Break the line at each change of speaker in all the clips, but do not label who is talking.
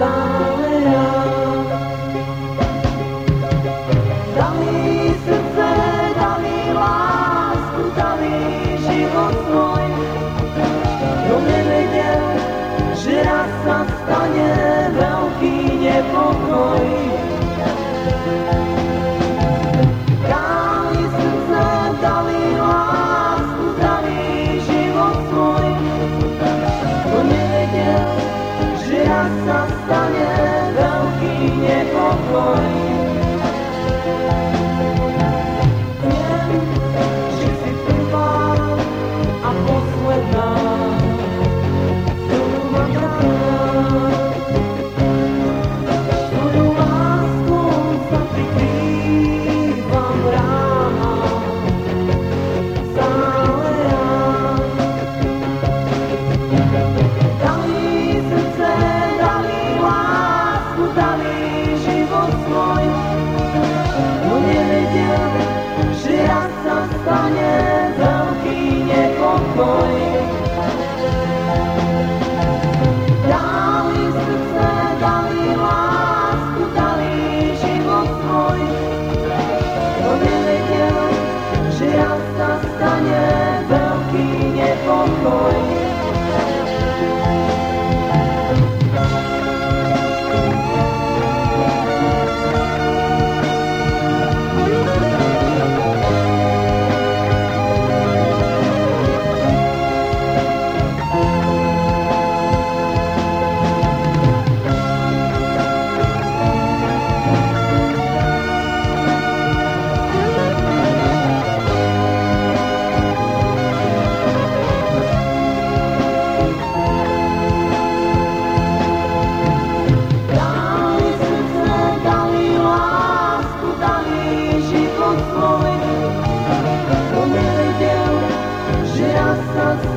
Bye.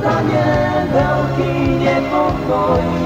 zostane veľký nepokoj.